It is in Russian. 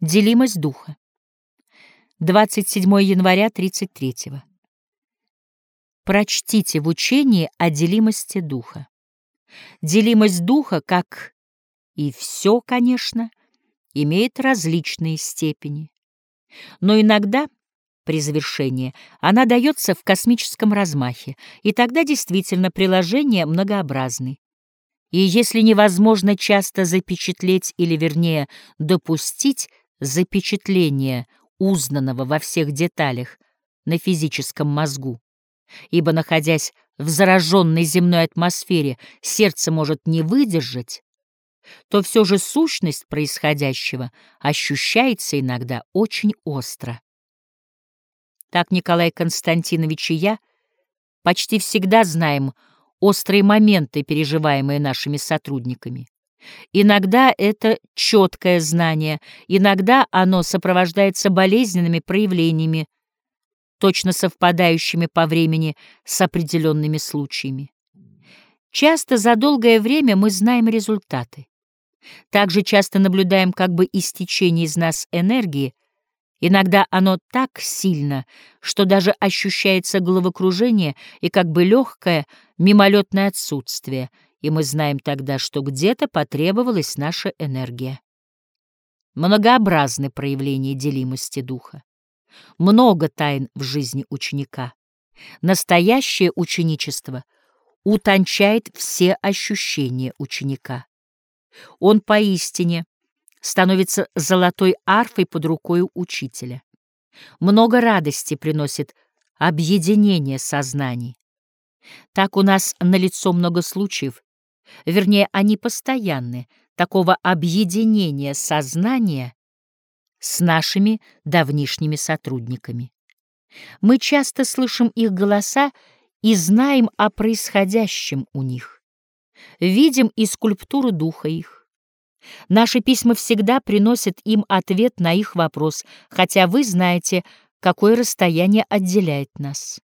Делимость духа. 27 января 33 -го. Прочтите в учении о делимости духа. Делимость духа, как и все, конечно, имеет различные степени. Но иногда, при завершении, она дается в космическом размахе, и тогда действительно приложение многообразны. И если невозможно часто запечатлеть или, вернее, допустить запечатление узнанного во всех деталях на физическом мозгу, ибо, находясь в зараженной земной атмосфере, сердце может не выдержать, то все же сущность происходящего ощущается иногда очень остро. Так Николай Константинович и я почти всегда знаем острые моменты, переживаемые нашими сотрудниками. Иногда это четкое знание, иногда оно сопровождается болезненными проявлениями, точно совпадающими по времени с определенными случаями. Часто за долгое время мы знаем результаты. Также часто наблюдаем как бы истечение из нас энергии, иногда оно так сильно, что даже ощущается головокружение и как бы легкое мимолетное отсутствие — и мы знаем тогда, что где-то потребовалась наша энергия. Многообразны проявления делимости духа. Много тайн в жизни ученика. Настоящее ученичество утончает все ощущения ученика. Он поистине становится золотой арфой под рукой учителя. Много радости приносит объединение сознаний. Так у нас налицо много случаев, вернее, они постоянны, такого объединения сознания с нашими давнишними сотрудниками. Мы часто слышим их голоса и знаем о происходящем у них, видим и скульптуру духа их. Наши письма всегда приносят им ответ на их вопрос, хотя вы знаете, какое расстояние отделяет нас.